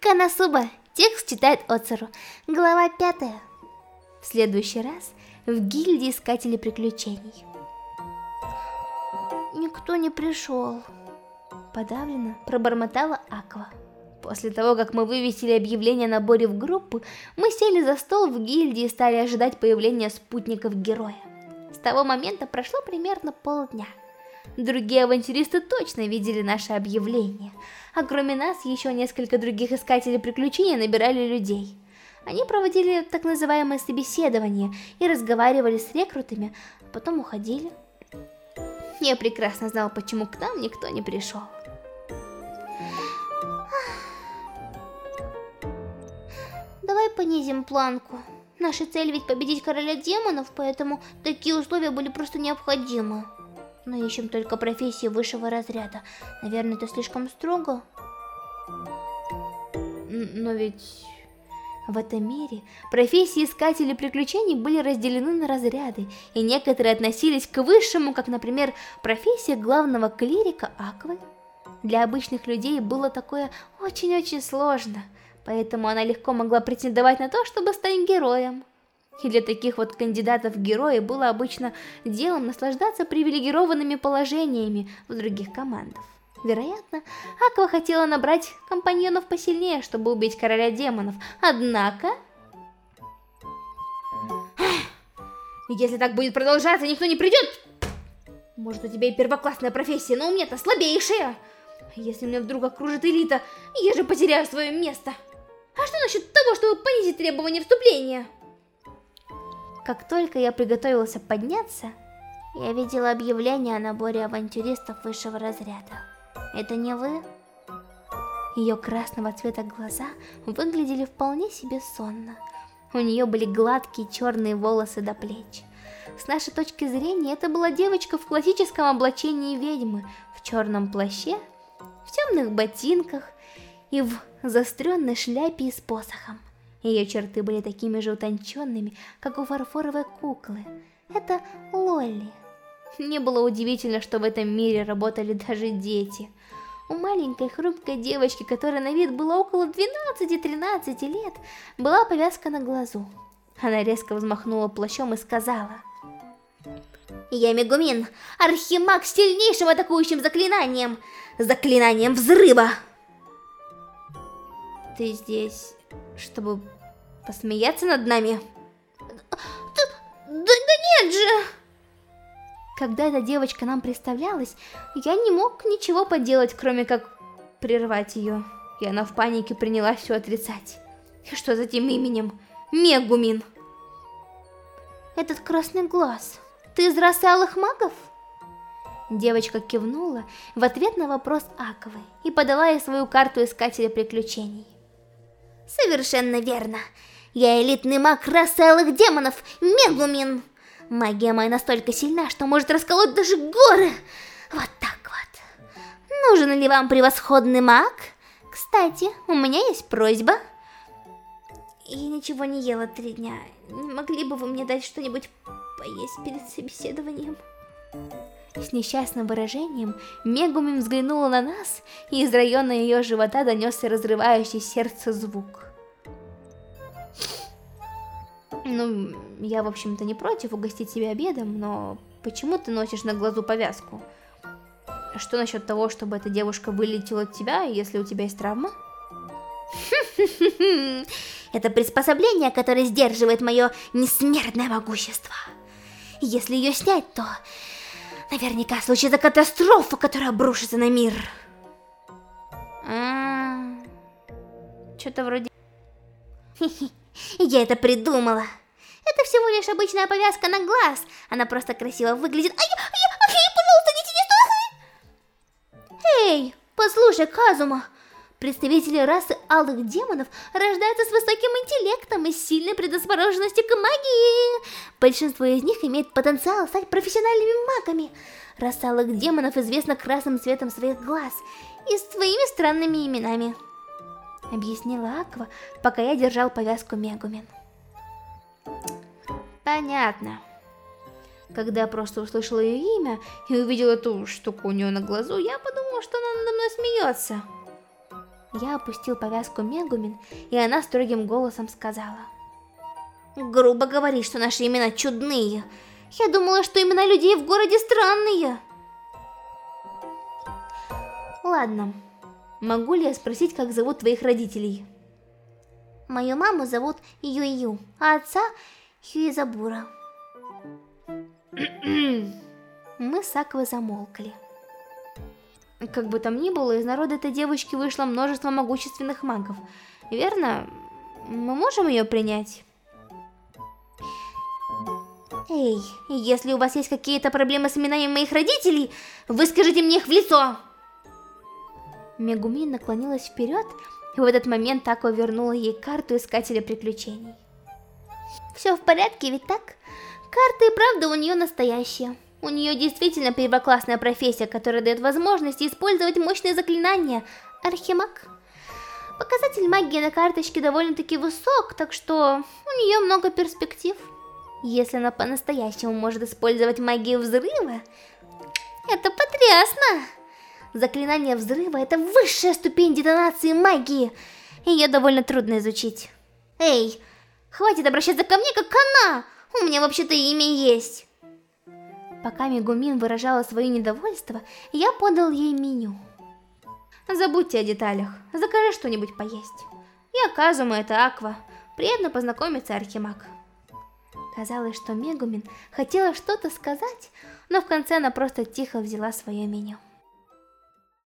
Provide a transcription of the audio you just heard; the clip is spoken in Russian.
Канасуба. Текст читает Оцеру. Глава пятая. В следующий раз в гильдии Искателей Приключений. Никто не пришел. Подавленно пробормотала Аква. После того, как мы вывесили объявление о наборе в группу, мы сели за стол в гильдии и стали ожидать появления спутников героя. С того момента прошло примерно полдня. Другие авантюристы точно видели наше объявление, а кроме нас еще несколько других искателей приключений набирали людей. Они проводили так называемое собеседование и разговаривали с рекрутами, а потом уходили. Я прекрасно знал, почему к нам никто не пришел. Давай понизим планку. Наша цель ведь победить короля демонов, поэтому такие условия были просто необходимы. Мы ищем только профессии высшего разряда. Наверное, это слишком строго. Но ведь... В этом мире профессии искателей приключений были разделены на разряды, и некоторые относились к высшему, как, например, профессия главного клирика Аквы. Для обычных людей было такое очень-очень сложно, поэтому она легко могла претендовать на то, чтобы стать героем. И для таких вот кандидатов в герои было обычно делом наслаждаться привилегированными положениями в других командах. Вероятно, Аква хотела набрать компаньонов посильнее, чтобы убить короля демонов, однако... Если так будет продолжаться, никто не придет! Может, у тебя и первоклассная профессия, но у меня-то слабейшая! Если меня вдруг окружит элита, я же потеряю свое место! А что насчет того, чтобы понизить требования вступления? Как только я приготовился подняться, я видела объявление о наборе авантюристов высшего разряда. Это не вы? Ее красного цвета глаза выглядели вполне себе сонно. У нее были гладкие черные волосы до плеч. С нашей точки зрения, это была девочка в классическом облачении ведьмы, в черном плаще, в темных ботинках и в заостренной шляпе с посохом. Ее черты были такими же утонченными, как у фарфоровой куклы. Это Лолли. Не было удивительно, что в этом мире работали даже дети. У маленькой хрупкой девочки, которая на вид была около 12-13 лет, была повязка на глазу. Она резко взмахнула плащом и сказала... Я Мегумин, архимаг с сильнейшим атакующим заклинанием! Заклинанием взрыва! Ты здесь, чтобы Посмеяться над нами? Да, да, да нет же! Когда эта девочка нам представлялась, я не мог ничего поделать, кроме как прервать ее. И она в панике принялась все отрицать. И что за этим именем? Мегумин. Этот красный глаз. Ты из расы алых магов? Девочка кивнула в ответ на вопрос Аковой и подала ей свою карту Искателя Приключений. Совершенно верно. Я элитный маг расы демонов, Мегумин. Магия моя настолько сильна, что может расколоть даже горы. Вот так вот. Нужен ли вам превосходный маг? Кстати, у меня есть просьба. Я ничего не ела три дня. Не могли бы вы мне дать что-нибудь поесть перед собеседованием? С несчастным выражением Мегумин взглянула на нас, и из района ее живота донесся разрывающий сердце звук. Ну, я, в общем-то, не против угостить тебя обедом, но почему ты носишь на глазу повязку? Что насчет того, чтобы эта девушка вылетела от тебя, если у тебя есть травма? Это приспособление, которое сдерживает мое несмертное могущество. Если ее снять, то наверняка случится катастрофа, которая обрушится на мир. А, Что-то вроде... Я это придумала. Это всего лишь обычная повязка на глаз. Она просто красиво выглядит. Ай, ай, ай, пожалуйста, не сиди, Эй, послушай, Казума. Представители расы алых демонов рождаются с высоким интеллектом и сильной предрасположенностью к магии. Большинство из них имеет потенциал стать профессиональными магами. Раса алых демонов известна красным цветом своих глаз и своими странными именами объяснила Аква, пока я держал повязку Мегумин. Понятно. Когда я просто услышала ее имя и увидела эту штуку у нее на глазу, я подумала, что она надо мной смеется. Я опустил повязку Мегумин, и она строгим голосом сказала. Грубо говоришь, что наши имена чудные. Я думала, что имена людей в городе странные. Ладно, могу ли я спросить, как зовут твоих родителей? Мою маму зовут Юю, а отца Хюизабура. Мы с Аквой замолкли. Как бы там ни было, из народа этой девочки вышло множество могущественных магов. Верно? Мы можем ее принять? Эй, если у вас есть какие-то проблемы с именами моих родителей, выскажите мне их в лицо! Мегуми наклонилась вперед, и в этот момент Тако вернула ей карту Искателя Приключений. Все в порядке, ведь так? Карта и правда у нее настоящая. У нее действительно первоклассная профессия, которая дает возможность использовать мощные заклинания. Архимаг. Показатель магии на карточке довольно-таки высок, так что у нее много перспектив. Если она по-настоящему может использовать магию взрыва, это потрясно! Заклинание взрыва — это высшая ступень детонации магии. Ее довольно трудно изучить. Эй, хватит обращаться ко мне, как она! У меня вообще-то имя есть. Пока Мегумин выражала свое недовольство, я подал ей меню. Забудьте о деталях, закажи что-нибудь поесть. Я Казума, это Аква. Приятно познакомиться, Архимаг. Казалось, что Мегумин хотела что-то сказать, но в конце она просто тихо взяла свое меню.